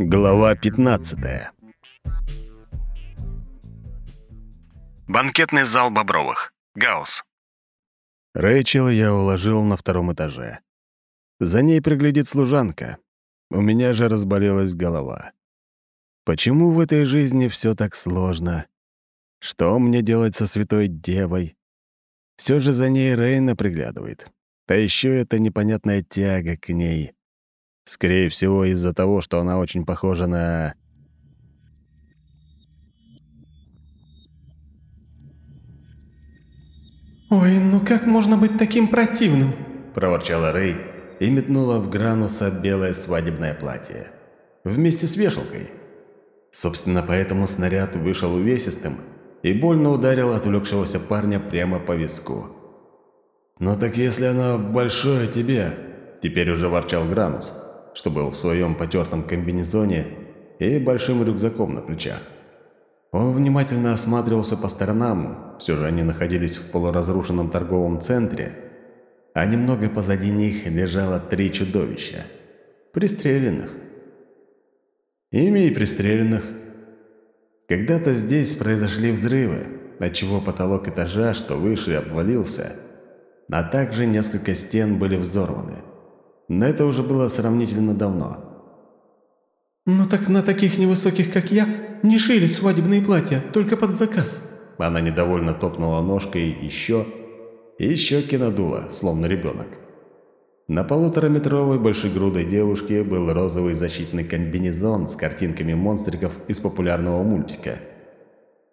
Глава 15 Банкетный зал Бобровых. Гаусс. Рэйчел я уложил на втором этаже. За ней приглядит служанка. У меня же разболелась голова. Почему в этой жизни все так сложно? Что мне делать со святой девой? Все же за ней Рейна приглядывает. А еще эта непонятная тяга к ней. Скорее всего, из-за того, что она очень похожа на... «Ой, ну как можно быть таким противным?» — проворчала Рэй и метнула в Грануса белое свадебное платье. Вместе с вешалкой. Собственно, поэтому снаряд вышел увесистым и больно ударил отвлекшегося парня прямо по виску. «Ну так если оно большое тебе...» — теперь уже ворчал Гранус что был в своем потертом комбинезоне и большим рюкзаком на плечах. Он внимательно осматривался по сторонам, все же они находились в полуразрушенном торговом центре, а немного позади них лежало три чудовища, пристреленных. Ими и пристреленных. Когда-то здесь произошли взрывы, отчего потолок этажа, что выше, обвалился, а также несколько стен были взорваны. Но это уже было сравнительно давно. «Ну так на таких невысоких, как я, не шили свадебные платья, только под заказ». Она недовольно топнула ножкой еще и еще кинодула, словно ребенок. На полутораметровой большегрудой девушке был розовый защитный комбинезон с картинками монстриков из популярного мультика.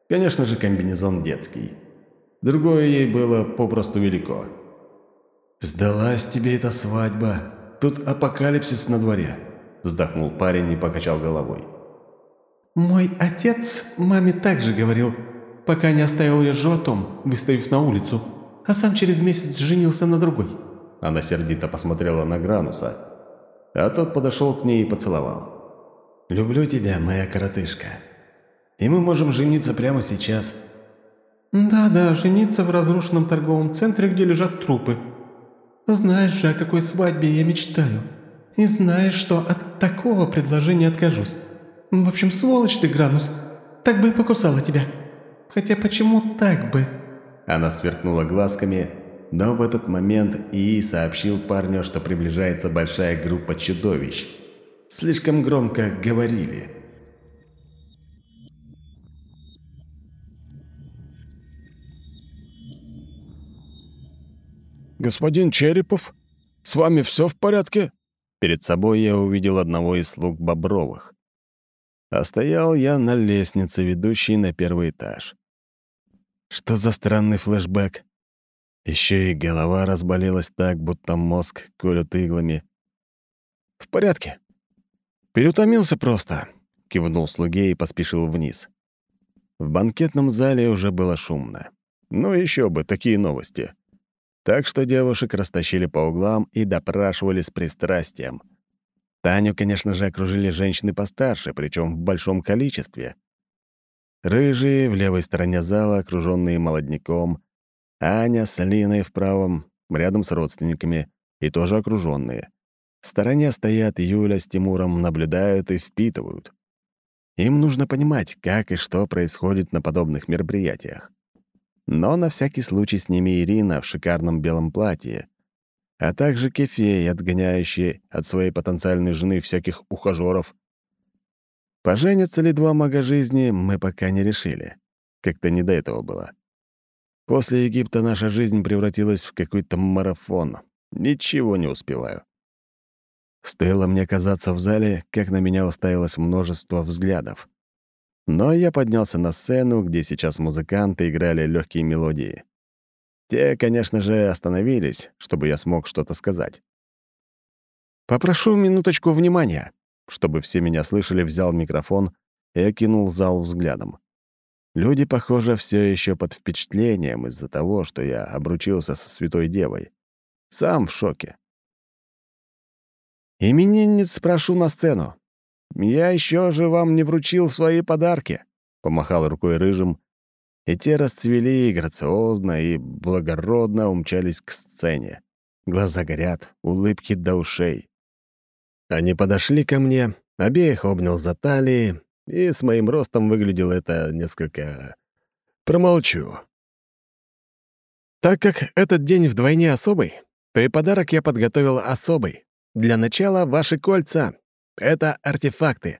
Конечно же, комбинезон детский. Другое ей было попросту велико. «Сдалась тебе эта свадьба», Тут апокалипсис на дворе», – вздохнул парень и покачал головой. «Мой отец маме также говорил, пока не оставил ее животом, выставив на улицу, а сам через месяц женился на другой». Она сердито посмотрела на Грануса, а тот подошел к ней и поцеловал. «Люблю тебя, моя коротышка. И мы можем жениться прямо сейчас». «Да-да, жениться в разрушенном торговом центре, где лежат трупы», знаешь же, о какой свадьбе я мечтаю. И знаешь, что от такого предложения откажусь. В общем, сволочь ты, Гранус. Так бы и покусала тебя. Хотя почему так бы?» Она сверкнула глазками, но в этот момент Ии сообщил парню, что приближается большая группа чудовищ. Слишком громко говорили. «Господин Черепов, с вами все в порядке?» Перед собой я увидел одного из слуг Бобровых. А стоял я на лестнице, ведущей на первый этаж. Что за странный флешбэк? Еще и голова разболелась так, будто мозг колют иглами. «В порядке. Переутомился просто», — кивнул слуге и поспешил вниз. В банкетном зале уже было шумно. Ну еще бы, такие новости. Так что девушек растащили по углам и допрашивали с пристрастием. Таню, конечно же, окружили женщины постарше, причем в большом количестве. Рыжие в левой стороне зала, окруженные молодняком, Аня с Алиной в правом, рядом с родственниками, и тоже окруженные. В стороне стоят Юля с Тимуром, наблюдают и впитывают. Им нужно понимать, как и что происходит на подобных мероприятиях. Но на всякий случай с ними Ирина в шикарном белом платье, а также Кефей, отгоняющий от своей потенциальной жены всяких ухажёров. Поженятся ли два мага жизни, мы пока не решили. Как-то не до этого было. После Египта наша жизнь превратилась в какой-то марафон. Ничего не успеваю. Стоило мне оказаться в зале, как на меня уставилось множество взглядов. Но я поднялся на сцену, где сейчас музыканты играли легкие мелодии. Те, конечно же, остановились, чтобы я смог что-то сказать. «Попрошу минуточку внимания», чтобы все меня слышали, взял микрофон и окинул зал взглядом. Люди, похоже, все еще под впечатлением из-за того, что я обручился со святой девой. Сам в шоке. «Именинниц прошу на сцену. Я еще же вам не вручил свои подарки», — помахал рукой рыжим, и те расцвели грациозно и благородно умчались к сцене. Глаза горят, улыбки до ушей. Они подошли ко мне, Обеих обнял за талии, и с моим ростом выглядело это несколько... Промолчу. Так как этот день вдвойне особый, то и подарок я подготовил особый. Для начала ваши кольца — это артефакты.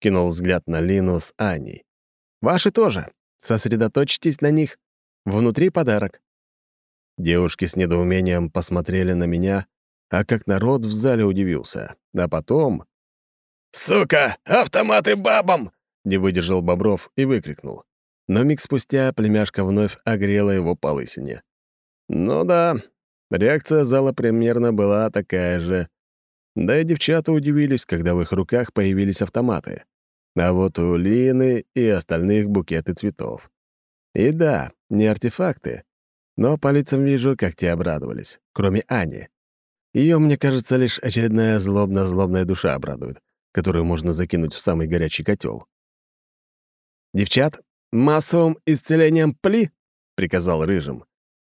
Кинул взгляд на Лину с Аней. Ваши тоже. Сосредоточьтесь на них. Внутри подарок. Девушки с недоумением посмотрели на меня, а как народ в зале удивился. А потом... «Сука! Автоматы бабам!» — не выдержал Бобров и выкрикнул. Но миг спустя племяшка вновь огрела его по лысине. Ну да, реакция зала примерно была такая же. Да и девчата удивились, когда в их руках появились автоматы. А вот у Лины и остальных букеты цветов. И да, не артефакты, но по лицам вижу, как те обрадовались, кроме Ани. Ее, мне кажется, лишь очередная злобно-злобная душа обрадует, которую можно закинуть в самый горячий котел. «Девчат, массовым исцелением пли!» — приказал Рыжим.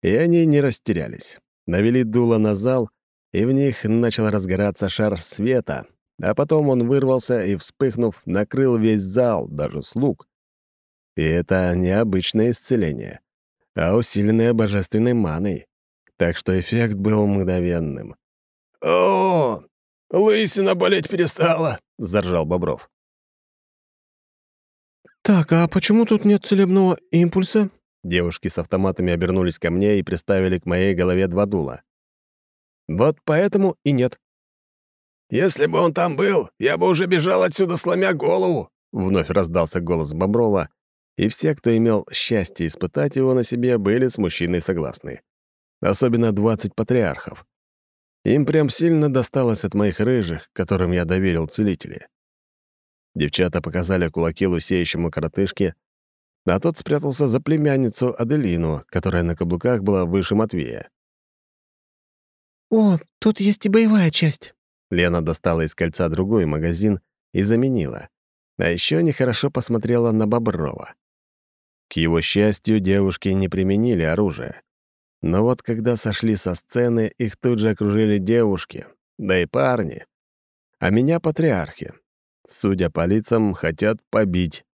И они не растерялись. Навели дуло на зал, и в них начал разгораться шар света, а потом он вырвался и, вспыхнув, накрыл весь зал, даже слуг. И это не обычное исцеление, а усиленное божественной маной, так что эффект был мгновенным. «О, лысина болеть перестала!» — заржал Бобров. «Так, а почему тут нет целебного импульса?» Девушки с автоматами обернулись ко мне и приставили к моей голове два дула. «Вот поэтому и нет». «Если бы он там был, я бы уже бежал отсюда, сломя голову!» Вновь раздался голос Боброва, и все, кто имел счастье испытать его на себе, были с мужчиной согласны. Особенно двадцать патриархов. Им прям сильно досталось от моих рыжих, которым я доверил целители. Девчата показали кулаки лусеющему коротышке, а тот спрятался за племянницу Аделину, которая на каблуках была выше Матвея. «О, тут есть и боевая часть». Лена достала из кольца другой магазин и заменила. А еще нехорошо посмотрела на Боброва. К его счастью, девушки не применили оружие. Но вот когда сошли со сцены, их тут же окружили девушки, да и парни. А меня патриархи. Судя по лицам, хотят побить.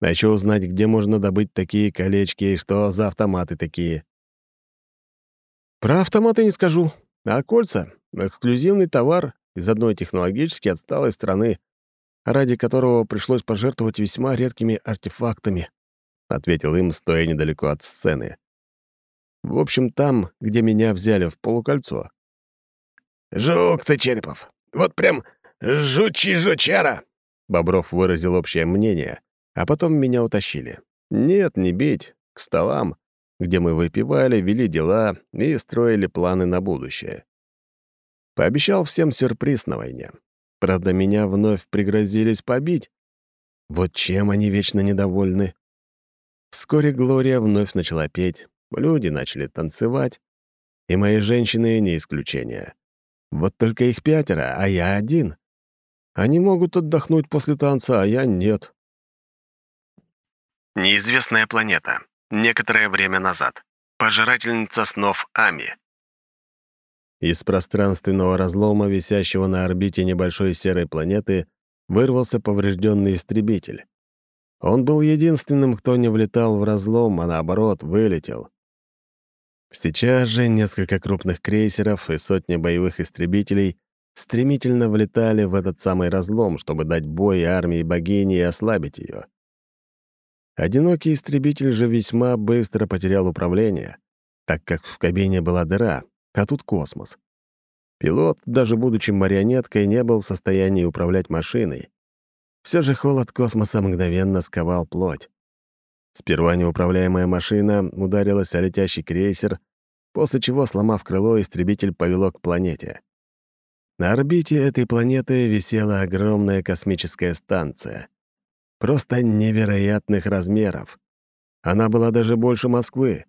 А еще узнать, где можно добыть такие колечки и что за автоматы такие. Про автоматы не скажу, а кольца — эксклюзивный товар из одной технологически отсталой страны, ради которого пришлось пожертвовать весьма редкими артефактами, — ответил им, стоя недалеко от сцены. В общем, там, где меня взяли в полукольцо. «Жук ты, Черепов! Вот прям жучий жучара!» Бобров выразил общее мнение, а потом меня утащили. Нет, не бить, к столам, где мы выпивали, вели дела и строили планы на будущее. Пообещал всем сюрприз на войне. Правда, меня вновь пригрозились побить. Вот чем они вечно недовольны. Вскоре Глория вновь начала петь, люди начали танцевать, и мои женщины не исключение. Вот только их пятеро, а я один. Они могут отдохнуть после танца, а я нет. Неизвестная планета. Некоторое время назад. Пожирательница снов Ами. Из пространственного разлома, висящего на орбите небольшой серой планеты, вырвался поврежденный истребитель. Он был единственным, кто не влетал в разлом, а наоборот, вылетел. Сейчас же несколько крупных крейсеров и сотни боевых истребителей стремительно влетали в этот самый разлом, чтобы дать бой армии богини и ослабить ее. Одинокий истребитель же весьма быстро потерял управление, так как в кабине была дыра, а тут космос. Пилот, даже будучи марионеткой, не был в состоянии управлять машиной. Все же холод космоса мгновенно сковал плоть. Сперва неуправляемая машина ударилась о летящий крейсер, после чего, сломав крыло, истребитель повело к планете. На орбите этой планеты висела огромная космическая станция просто невероятных размеров. Она была даже больше Москвы.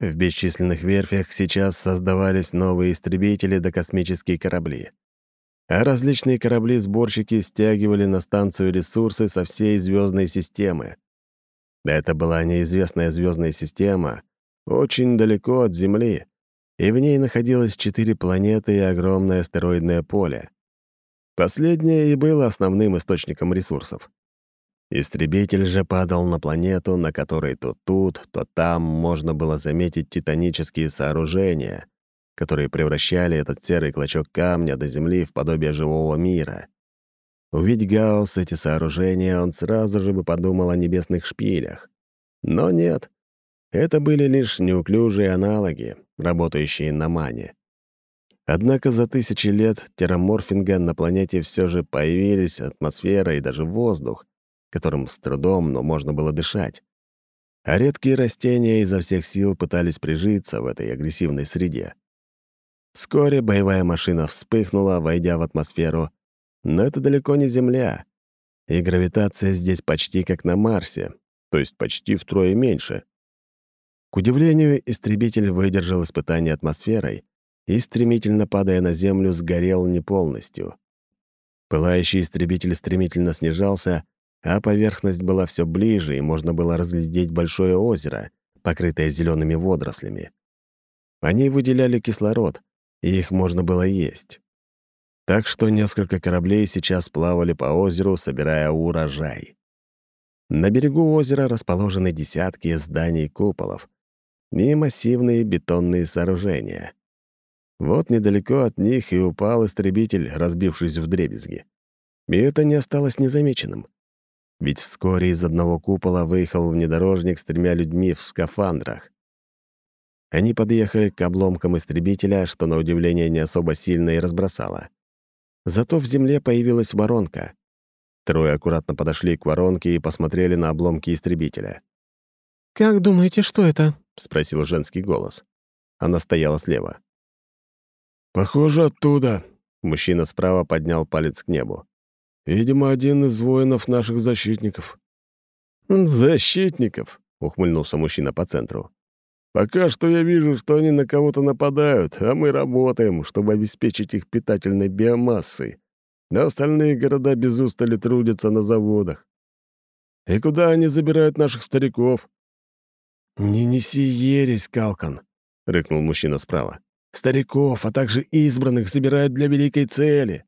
В бесчисленных верфях сейчас создавались новые истребители да космические корабли. А различные корабли-сборщики стягивали на станцию ресурсы со всей звездной системы. Это была неизвестная звездная система, очень далеко от Земли, и в ней находилось четыре планеты и огромное астероидное поле. Последнее и было основным источником ресурсов. Истребитель же падал на планету, на которой то тут, то там можно было заметить титанические сооружения, которые превращали этот серый клочок камня до Земли в подобие живого мира. Увидеть Гаусс эти сооружения, он сразу же бы подумал о небесных шпилях. Но нет, это были лишь неуклюжие аналоги, работающие на мане. Однако за тысячи лет терраморфинга на планете все же появились атмосфера и даже воздух, которым с трудом, но можно было дышать. А редкие растения изо всех сил пытались прижиться в этой агрессивной среде. Вскоре боевая машина вспыхнула, войдя в атмосферу, но это далеко не Земля, и гравитация здесь почти как на Марсе, то есть почти втрое меньше. К удивлению, истребитель выдержал испытание атмосферой и, стремительно падая на Землю, сгорел не полностью. Пылающий истребитель стремительно снижался, а поверхность была все ближе, и можно было разглядеть большое озеро, покрытое зелеными водорослями. Они выделяли кислород, и их можно было есть. Так что несколько кораблей сейчас плавали по озеру, собирая урожай. На берегу озера расположены десятки зданий куполов, и массивные бетонные сооружения. Вот недалеко от них и упал истребитель, разбившись в дребезги. И это не осталось незамеченным. Ведь вскоре из одного купола выехал внедорожник с тремя людьми в скафандрах. Они подъехали к обломкам истребителя, что, на удивление, не особо сильно и разбросало. Зато в земле появилась воронка. Трое аккуратно подошли к воронке и посмотрели на обломки истребителя. «Как думаете, что это?» — спросил женский голос. Она стояла слева. «Похоже, оттуда», — мужчина справа поднял палец к небу. «Видимо, один из воинов наших защитников». «Защитников?» — ухмыльнулся мужчина по центру. «Пока что я вижу, что они на кого-то нападают, а мы работаем, чтобы обеспечить их питательной биомассой. Но остальные города без устали трудятся на заводах. И куда они забирают наших стариков?» «Не неси ересь, Калкан», — рыкнул мужчина справа. «Стариков, а также избранных забирают для великой цели».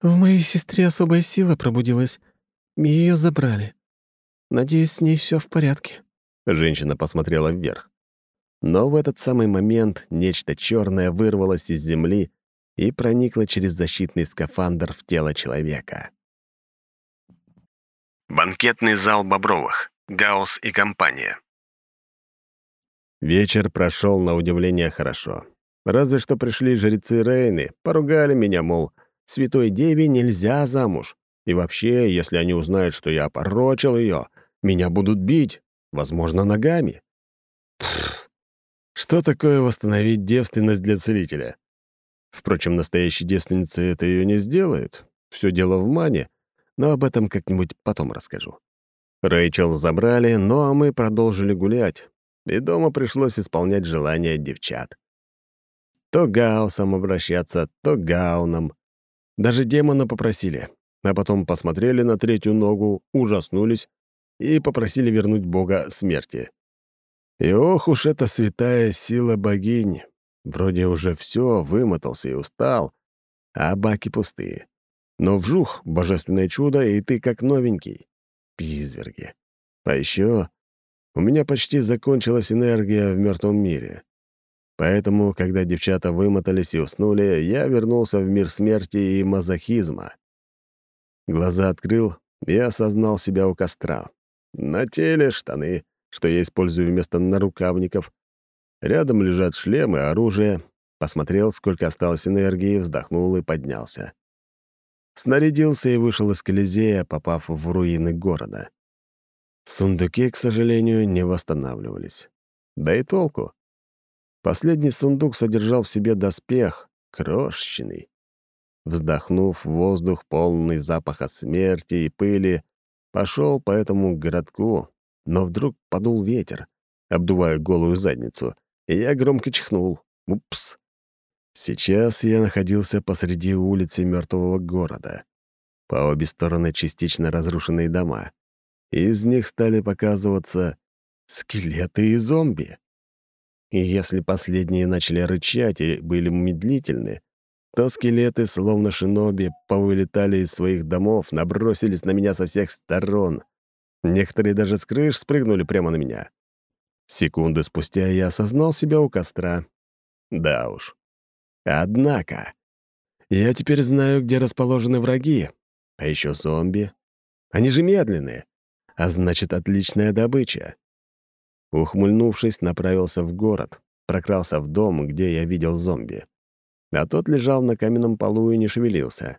«В моей сестре особая сила пробудилась. Ее забрали. Надеюсь, с ней все в порядке». Женщина посмотрела вверх. Но в этот самый момент нечто черное вырвалось из земли и проникло через защитный скафандр в тело человека. Банкетный зал Бобровых. Гаус и компания. Вечер прошел на удивление хорошо. Разве что пришли жрецы Рейны, поругали меня, мол, святой деве нельзя замуж. И вообще, если они узнают, что я порочил ее, меня будут бить, возможно, ногами. Что такое восстановить девственность для целителя? Впрочем, настоящей девственницей это ее не сделает. Все дело в мане, но об этом как-нибудь потом расскажу. Рэйчел забрали, ну а мы продолжили гулять, и дома пришлось исполнять желания девчат. То гаусом обращаться, то гауном. Даже демона попросили, а потом посмотрели на третью ногу, ужаснулись и попросили вернуть бога смерти. И ох уж эта святая сила богинь. Вроде уже все, вымотался и устал, а баки пустые. Но вжух, божественное чудо, и ты как новенький. Пизверги. А еще у меня почти закончилась энергия в мертвом мире. Поэтому, когда девчата вымотались и уснули, я вернулся в мир смерти и мазохизма. Глаза открыл и осознал себя у костра. На теле штаны, что я использую вместо нарукавников. Рядом лежат шлемы, оружие. Посмотрел, сколько осталось энергии, вздохнул и поднялся. Снарядился и вышел из Колизея, попав в руины города. Сундуки, к сожалению, не восстанавливались. Да и толку. Последний сундук содержал в себе доспех, крошечный. Вздохнув воздух, полный запаха смерти и пыли, пошел по этому городку, но вдруг подул ветер, обдувая голую задницу, и я громко чихнул. Упс. Сейчас я находился посреди улицы мертвого города. По обе стороны частично разрушенные дома из них стали показываться скелеты и зомби. И если последние начали рычать и были медлительны, то скелеты, словно шиноби, повылетали из своих домов, набросились на меня со всех сторон. Некоторые даже с крыш спрыгнули прямо на меня. Секунды спустя я осознал себя у костра. Да уж. Однако, я теперь знаю, где расположены враги. А еще зомби. Они же медленные. А значит, отличная добыча. Ухмыльнувшись, направился в город, прокрался в дом, где я видел зомби. А тот лежал на каменном полу и не шевелился.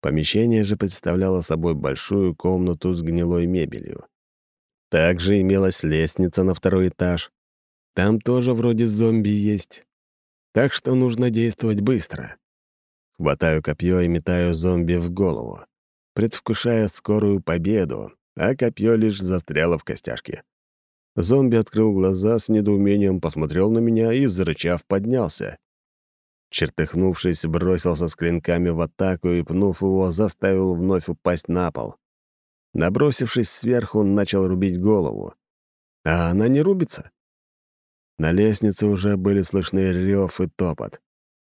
Помещение же представляло собой большую комнату с гнилой мебелью. Также имелась лестница на второй этаж. Там тоже вроде зомби есть. Так что нужно действовать быстро. Хватаю копье и метаю зомби в голову, предвкушая скорую победу, а копье лишь застряло в костяшке. Зомби открыл глаза с недоумением, посмотрел на меня и, зарычав, поднялся. Чертыхнувшись, бросился с клинками в атаку и, пнув его, заставил вновь упасть на пол. Набросившись сверху, он начал рубить голову. А она не рубится. На лестнице уже были слышны рев и топот.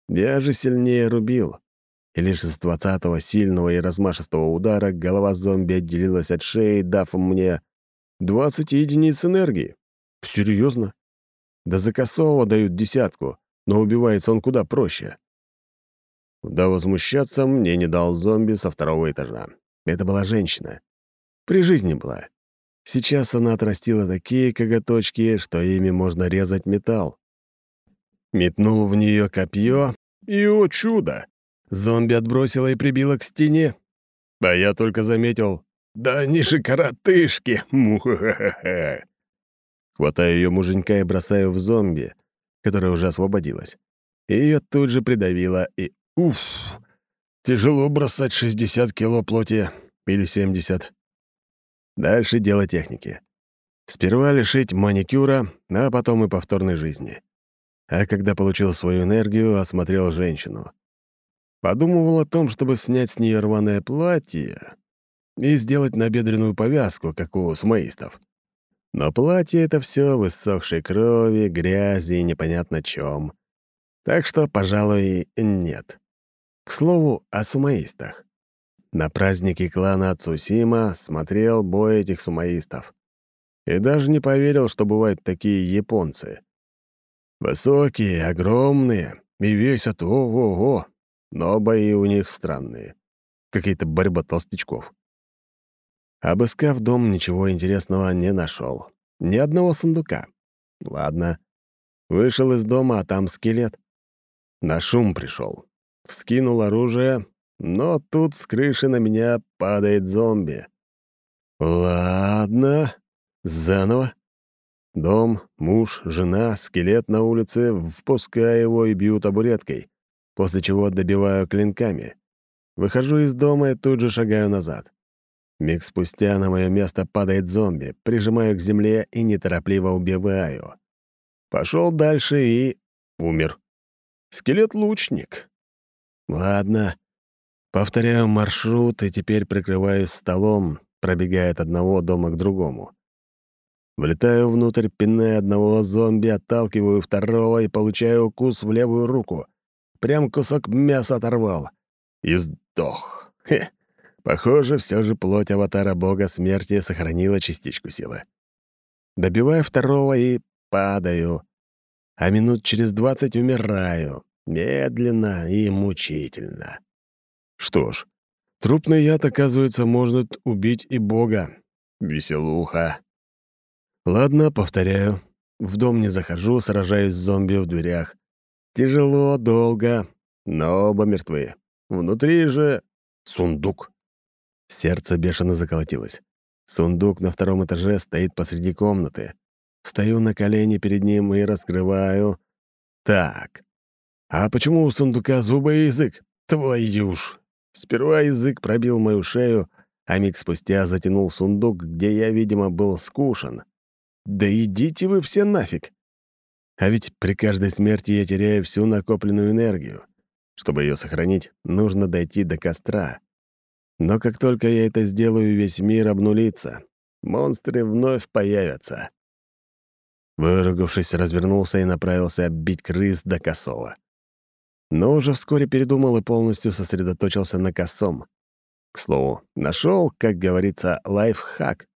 Я же сильнее рубил. И лишь с двадцатого сильного и размашистого удара голова зомби отделилась от шеи, дав мне 20 единиц энергии. Серьезно? Да за косого дают десятку, но убивается он куда проще. Да возмущаться мне не дал зомби со второго этажа. Это была женщина. При жизни была. Сейчас она отрастила такие коготочки, что ими можно резать металл. Метнул в нее копье, и, о чудо! Зомби отбросила и прибила к стене. А я только заметил, да они же коротышки! Муха-ха-ха! Хватаю ее муженька и бросаю в зомби, которая уже освободилась. Ее тут же придавило, и уф! Тяжело бросать 60 кило плоти или 70. Дальше дело техники. Сперва лишить маникюра, а потом и повторной жизни а когда получил свою энергию, осмотрел женщину. Подумывал о том, чтобы снять с нее рваное платье и сделать набедренную повязку, как у смоистов. Но платье — это все высохшей крови, грязи и непонятно чем. Так что, пожалуй, нет. К слову, о сумаистах. На празднике клана Цусима смотрел бой этих сумаистов. И даже не поверил, что бывают такие японцы. Высокие, огромные и весят ого-го, но бои у них странные. Какие-то борьба толстячков. Обыскав дом, ничего интересного не нашел. Ни одного сундука. Ладно. Вышел из дома, а там скелет. На шум пришел. Вскинул оружие, но тут с крыши на меня падает зомби. Ладно. Заново. Дом, муж, жена, скелет на улице, впускаю его и бью табуреткой, после чего добиваю клинками. Выхожу из дома и тут же шагаю назад. Миг спустя на мое место падает зомби, прижимаю к земле и неторопливо убиваю. Пошел дальше и... умер. Скелет-лучник. Ладно. Повторяю маршрут и теперь прикрываюсь столом, пробегая от одного дома к другому. Влетаю внутрь, пиная одного зомби, отталкиваю второго и получаю укус в левую руку. Прям кусок мяса оторвал. И сдох. Хе. Похоже, все же плоть аватара бога смерти сохранила частичку силы. Добиваю второго и падаю. А минут через двадцать умираю. Медленно и мучительно. Что ж, трупный яд, оказывается, может убить и бога. Веселуха. Ладно, повторяю. В дом не захожу, сражаюсь с зомби в дверях. Тяжело, долго, но оба мертвы. Внутри же сундук. Сердце бешено заколотилось. Сундук на втором этаже стоит посреди комнаты. Встаю на колени перед ним и раскрываю. Так. А почему у сундука зубы и язык? Твою ж! Сперва язык пробил мою шею, а миг спустя затянул сундук, где я, видимо, был скушен. Да идите вы все нафиг. А ведь при каждой смерти я теряю всю накопленную энергию. Чтобы ее сохранить, нужно дойти до костра. Но как только я это сделаю, весь мир обнулится. Монстры вновь появятся. Выругавшись, развернулся и направился бить крыс до косого. но уже вскоре передумал и полностью сосредоточился на косом. К слову, нашел, как говорится, лайфхак.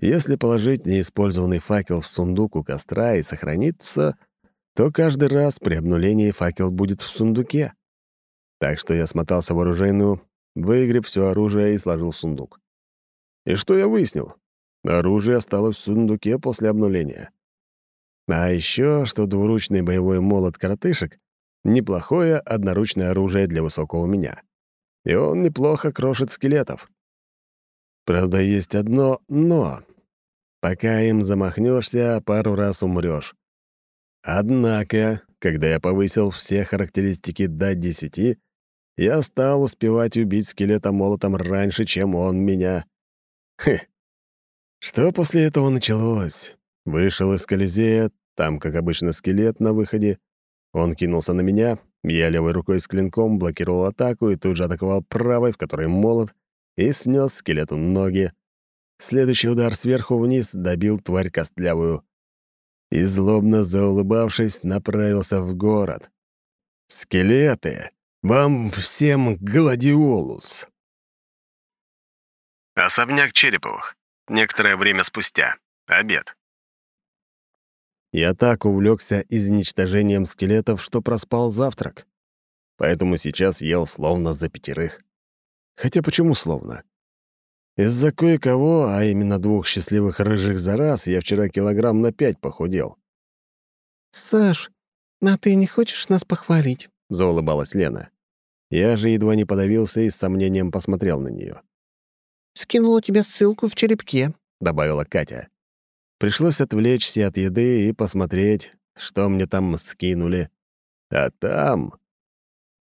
Если положить неиспользованный факел в сундук у костра и сохраниться, то каждый раз при обнулении факел будет в сундуке. Так что я смотался в оружейную, выиграв все оружие и сложил в сундук. И что я выяснил? Оружие осталось в сундуке после обнуления. А еще, что двуручный боевой молот-коротышек — неплохое одноручное оружие для высокого меня. И он неплохо крошит скелетов. Правда, есть одно «но». Пока им замахнешься, пару раз умрешь. Однако, когда я повысил все характеристики до 10, я стал успевать убить скелета молотом раньше, чем он меня. Хе. Что после этого началось? Вышел из Колизея, там, как обычно, скелет на выходе. Он кинулся на меня, я левой рукой с клинком блокировал атаку и тут же атаковал правой, в которой молот, и снес скелету ноги. Следующий удар сверху вниз добил тварь костлявую. И, злобно заулыбавшись, направился в город. «Скелеты! Вам всем гладиолус!» Особняк Череповых. Некоторое время спустя. Обед. Я так увлекся изничтожением скелетов, что проспал завтрак. Поэтому сейчас ел словно за пятерых. Хотя почему словно? Из-за кое-кого, а именно двух счастливых рыжих за раз, я вчера килограмм на пять похудел. «Саш, а ты не хочешь нас похвалить?» — заулыбалась Лена. Я же едва не подавился и с сомнением посмотрел на нее. «Скинула тебе ссылку в черепке», — добавила Катя. Пришлось отвлечься от еды и посмотреть, что мне там скинули. А там...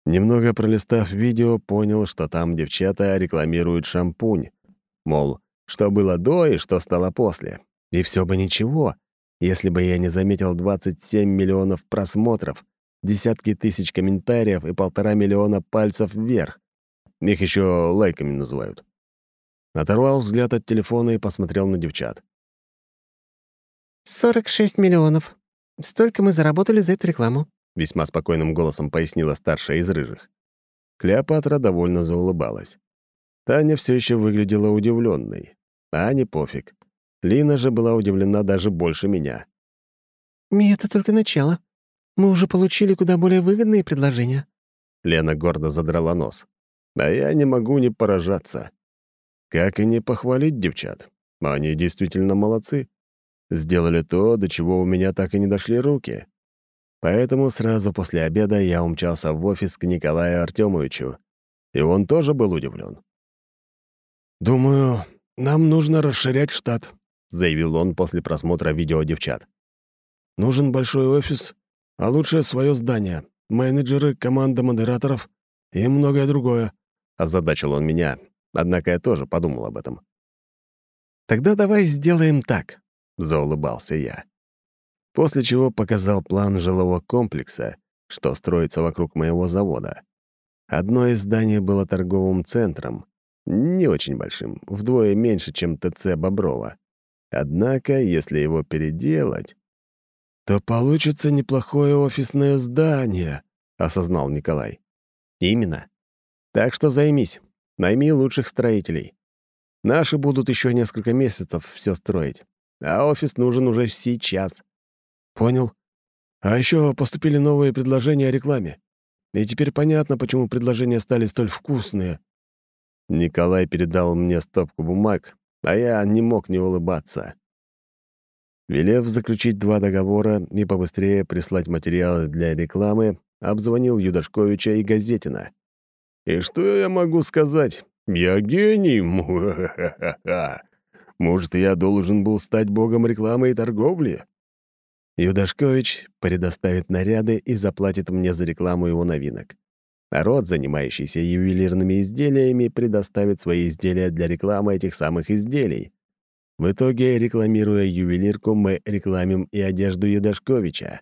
Немного пролистав видео, понял, что там девчата рекламируют шампунь. Мол, что было до и что стало после. И все бы ничего, если бы я не заметил 27 миллионов просмотров, десятки тысяч комментариев и полтора миллиона пальцев вверх. Их еще лайками называют. Оторвал взгляд от телефона и посмотрел на девчат. «Сорок шесть миллионов. Столько мы заработали за эту рекламу», — весьма спокойным голосом пояснила старшая из рыжих. Клеопатра довольно заулыбалась. Таня все еще выглядела удивленной. А не пофиг. Лина же была удивлена даже больше меня. «И это только начало. Мы уже получили куда более выгодные предложения». Лена гордо задрала нос. А я не могу не поражаться. Как и не похвалить девчат. Они действительно молодцы. Сделали то, до чего у меня так и не дошли руки. Поэтому сразу после обеда я умчался в офис к Николаю Артемовичу. И он тоже был удивлен. «Думаю, нам нужно расширять штат», — заявил он после просмотра видео девчат. «Нужен большой офис, а лучше свое здание, менеджеры, команда модераторов и многое другое», — озадачил он меня, однако я тоже подумал об этом. «Тогда давай сделаем так», — заулыбался я. После чего показал план жилого комплекса, что строится вокруг моего завода. Одно из зданий было торговым центром, не очень большим, вдвое меньше, чем ТЦ Боброва. Однако, если его переделать, то получится неплохое офисное здание, осознал Николай. Именно. Так что займись, найми лучших строителей. Наши будут еще несколько месяцев все строить, а офис нужен уже сейчас. Понял. А еще поступили новые предложения о рекламе. И теперь понятно, почему предложения стали столь вкусные. Николай передал мне стопку бумаг, а я не мог не улыбаться. Велев заключить два договора и побыстрее прислать материалы для рекламы, обзвонил Юдашковича и Газетина. И что я могу сказать? Я гений! Может, я должен был стать богом рекламы и торговли? Юдашкович предоставит наряды и заплатит мне за рекламу его новинок. Народ, занимающийся ювелирными изделиями, предоставит свои изделия для рекламы этих самых изделий. В итоге, рекламируя ювелирку, мы рекламим и одежду Юдашковича.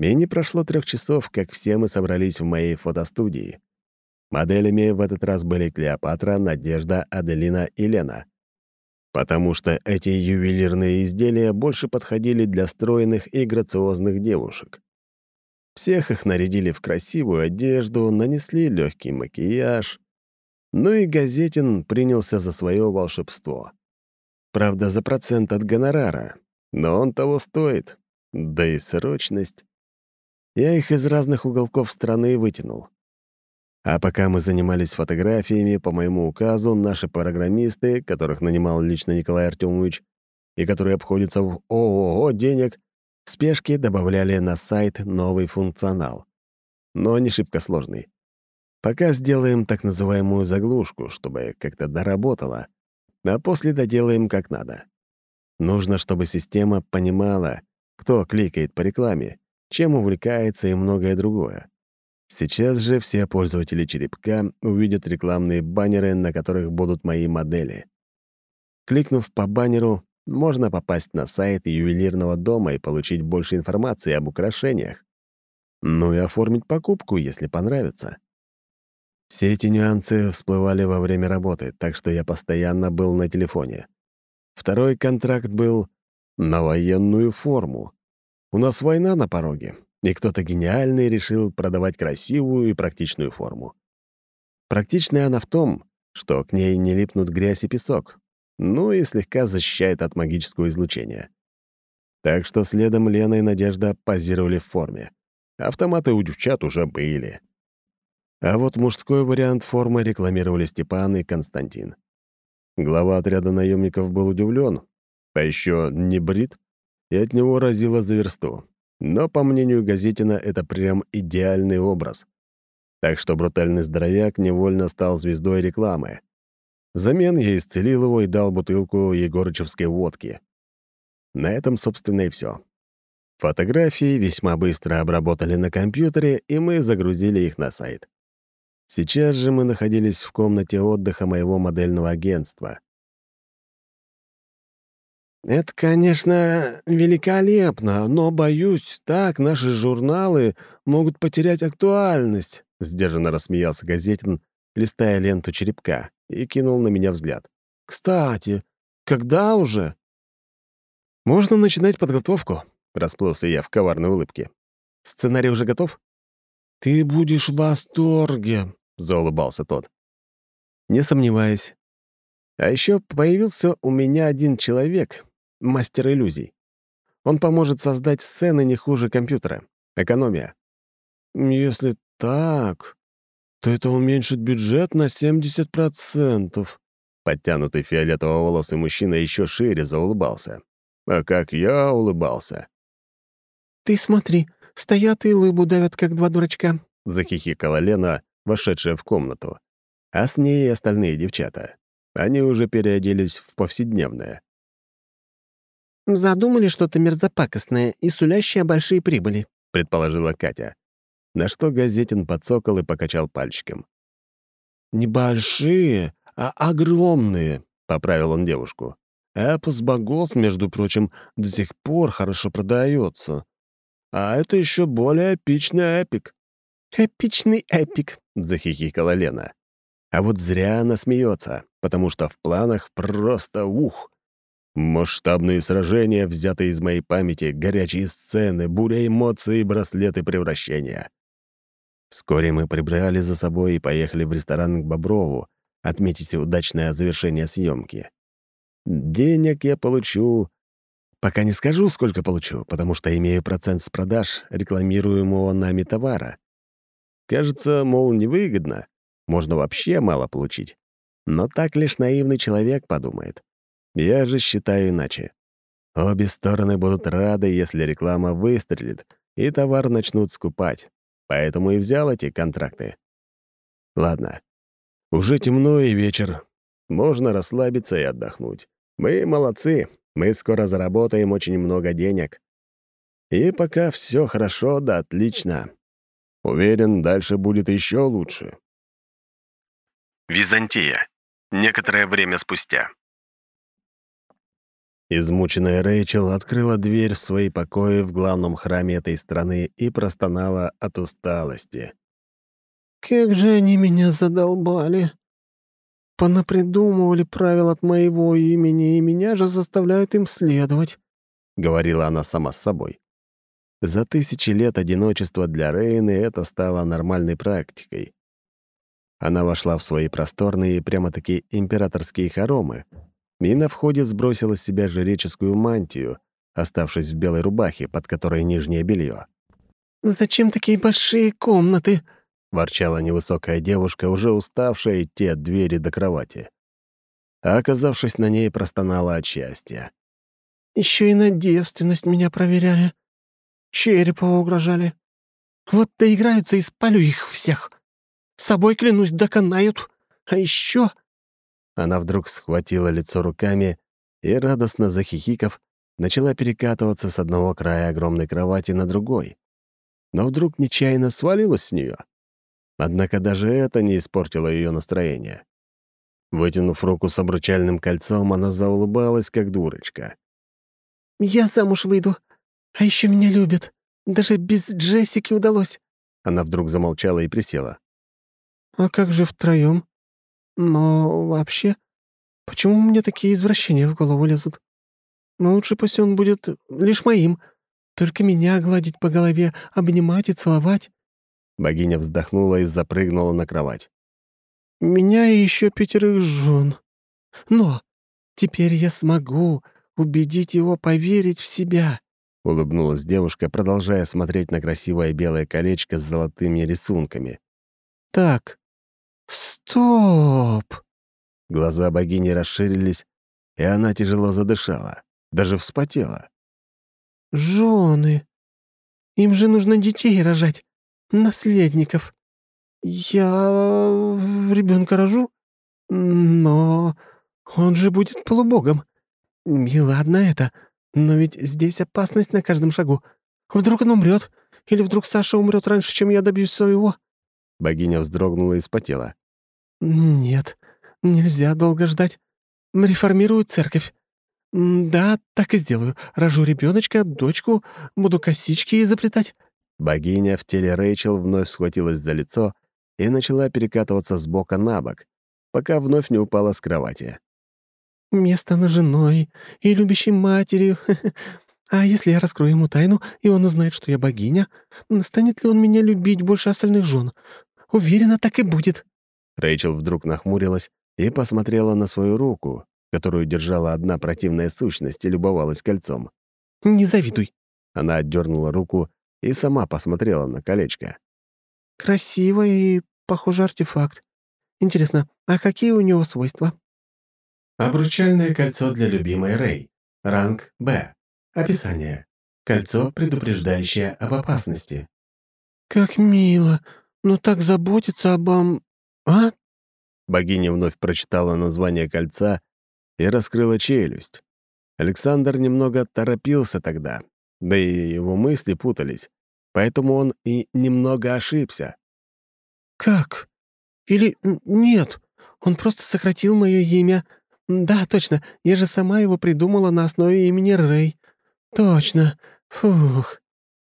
И не прошло трех часов, как все мы собрались в моей фотостудии. Моделями в этот раз были Клеопатра, Надежда, Аделина и Лена. Потому что эти ювелирные изделия больше подходили для стройных и грациозных девушек. Всех их нарядили в красивую одежду, нанесли легкий макияж. Ну и Газетин принялся за свое волшебство. Правда, за процент от гонорара, но он того стоит. Да и срочность. Я их из разных уголков страны вытянул. А пока мы занимались фотографиями, по моему указу, наши программисты, которых нанимал лично Николай Артемович, и которые обходятся в ООО денег, в спешке добавляли на сайт новый функционал. Но не шибко сложный. Пока сделаем так называемую заглушку, чтобы как-то доработала, а после доделаем как надо. Нужно, чтобы система понимала, кто кликает по рекламе, чем увлекается и многое другое. Сейчас же все пользователи черепка увидят рекламные баннеры, на которых будут мои модели. Кликнув по баннеру, можно попасть на сайт ювелирного дома и получить больше информации об украшениях. Ну и оформить покупку, если понравится. Все эти нюансы всплывали во время работы, так что я постоянно был на телефоне. Второй контракт был на военную форму. У нас война на пороге, и кто-то гениальный решил продавать красивую и практичную форму. Практичная она в том, что к ней не липнут грязь и песок, ну и слегка защищает от магического излучения. Так что следом Лена и Надежда позировали в форме. Автоматы у девчат уже были. А вот мужской вариант формы рекламировали Степан и Константин. Глава отряда наемников был удивлен, а еще не брит, и от него разило за версту. Но, по мнению Газетина, это прям идеальный образ. Так что брутальный здоровяк невольно стал звездой рекламы. Взамен я исцелил его и дал бутылку егорычевской водки. На этом, собственно, и все. Фотографии весьма быстро обработали на компьютере, и мы загрузили их на сайт. Сейчас же мы находились в комнате отдыха моего модельного агентства. «Это, конечно, великолепно, но, боюсь, так наши журналы могут потерять актуальность», — сдержанно рассмеялся Газетин, листая ленту черепка и кинул на меня взгляд. «Кстати, когда уже?» «Можно начинать подготовку», — расплылся я в коварной улыбке. «Сценарий уже готов?» «Ты будешь в восторге», — заулыбался тот. «Не сомневаюсь. А еще появился у меня один человек, мастер иллюзий. Он поможет создать сцены не хуже компьютера. Экономия». «Если так, то это уменьшит бюджет на 70%. Подтянутый фиолетово-волосый мужчина еще шире заулыбался. А как я улыбался. «Ты смотри, стоят и лыбу давят, как два дурачка», — захихикала Лена, вошедшая в комнату. А с ней и остальные девчата. Они уже переоделись в повседневное. «Задумали что-то мерзопакостное и сулящее большие прибыли», — предположила Катя. На что Газетин подсокол и покачал пальчиком. «Небольшие, а огромные», — поправил он девушку. «Эпос богов, между прочим, до сих пор хорошо продается. А это еще более эпичный эпик». «Эпичный эпик», — захихикала Лена. А вот зря она смеется, потому что в планах просто ух. Масштабные сражения, взятые из моей памяти, горячие сцены, буря эмоций браслеты превращения. Вскоре мы прибрали за собой и поехали в ресторан к Боброву отметить удачное завершение съемки. Денег я получу... Пока не скажу, сколько получу, потому что имею процент с продаж рекламируемого нами товара. Кажется, мол, невыгодно, можно вообще мало получить. Но так лишь наивный человек подумает. Я же считаю иначе. Обе стороны будут рады, если реклама выстрелит, и товар начнут скупать поэтому и взял эти контракты. Ладно, уже темно и вечер. Можно расслабиться и отдохнуть. Мы молодцы, мы скоро заработаем очень много денег. И пока все хорошо да отлично. Уверен, дальше будет еще лучше. Византия. Некоторое время спустя. Измученная Рэйчел открыла дверь в свои покои в главном храме этой страны и простонала от усталости. «Как же они меня задолбали! Понапридумывали правил от моего имени, и меня же заставляют им следовать», — говорила она сама с собой. За тысячи лет одиночества для Рейны это стало нормальной практикой. Она вошла в свои просторные, прямо-таки императорские хоромы, и на входе сбросила с себя жреческую мантию, оставшись в белой рубахе, под которой нижнее белье. «Зачем такие большие комнаты?» — ворчала невысокая девушка, уже уставшая идти от двери до кровати. А оказавшись на ней, простонала от счастья. Еще и на девственность меня проверяли. Черепову угрожали. Вот доиграются и спалю их всех. С собой, клянусь, доконают. А еще Она вдруг схватила лицо руками и, радостно захихиков, начала перекатываться с одного края огромной кровати на другой. Но вдруг нечаянно свалилась с нее. Однако даже это не испортило ее настроение. Вытянув руку с обручальным кольцом, она заулыбалась, как дурочка. я замуж выйду. А еще меня любят. Даже без Джессики удалось. Она вдруг замолчала и присела. А как же втроем? Но вообще, почему мне такие извращения в голову лезут? Но лучше пусть он будет лишь моим. Только меня гладить по голове, обнимать и целовать. Богиня вздохнула и запрыгнула на кровать. Меня и еще пятерых жен. Но теперь я смогу убедить его поверить в себя. — улыбнулась девушка, продолжая смотреть на красивое белое колечко с золотыми рисунками. «Так, стоп!» Глаза богини расширились, и она тяжело задышала, даже вспотела. «Жены! Им же нужно детей рожать, наследников. Я ребенка рожу, но он же будет полубогом. И ладно это, но ведь здесь опасность на каждом шагу. Вдруг он умрет, или вдруг Саша умрет раньше, чем я добьюсь своего?» Богиня вздрогнула и спотела. «Нет, нельзя долго ждать. Реформирую церковь. Да, так и сделаю. Рожу ребеночка, дочку, буду косички заплетать». Богиня в теле Рэйчел вновь схватилась за лицо и начала перекатываться с бока на бок, пока вновь не упала с кровати. «Я стану женой и любящей матерью. А если я раскрою ему тайну, и он узнает, что я богиня, станет ли он меня любить больше остальных жен? Уверена, так и будет». Рэйчел вдруг нахмурилась и посмотрела на свою руку, которую держала одна противная сущность и любовалась кольцом. «Не завидуй». Она отдернула руку и сама посмотрела на колечко. «Красиво и, похоже, артефакт. Интересно, а какие у него свойства?» Обручальное кольцо для любимой Рэй. Ранг Б. Описание. Кольцо, предупреждающее об опасности. «Как мило. Ну так заботиться обо... А?» Богиня вновь прочитала название кольца и раскрыла челюсть. Александр немного торопился тогда, да и его мысли путались, поэтому он и немного ошибся. «Как? Или нет, он просто сократил мое имя. Да, точно, я же сама его придумала на основе имени Рэй. Точно. Фух».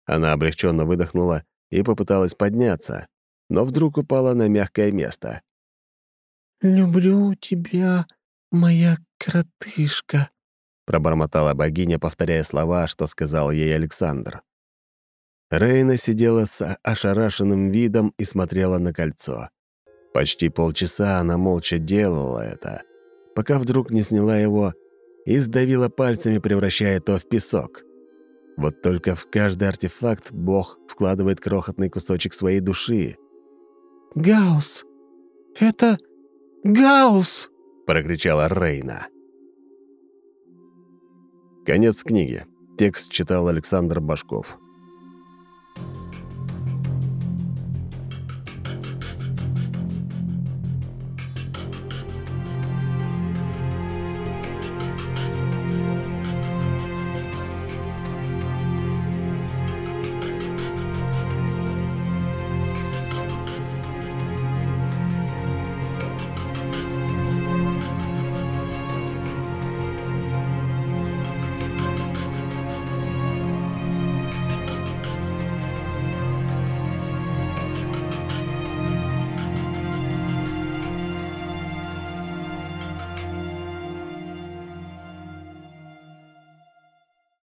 Она облегченно выдохнула и попыталась подняться, но вдруг упала на мягкое место. «Люблю тебя, моя кротышка», — пробормотала богиня, повторяя слова, что сказал ей Александр. Рейна сидела с ошарашенным видом и смотрела на кольцо. Почти полчаса она молча делала это, пока вдруг не сняла его и сдавила пальцами, превращая то в песок. Вот только в каждый артефакт Бог вкладывает крохотный кусочек своей души. «Гаус! Это Гаус!» — прокричала Рейна. Конец книги. Текст читал Александр Башков.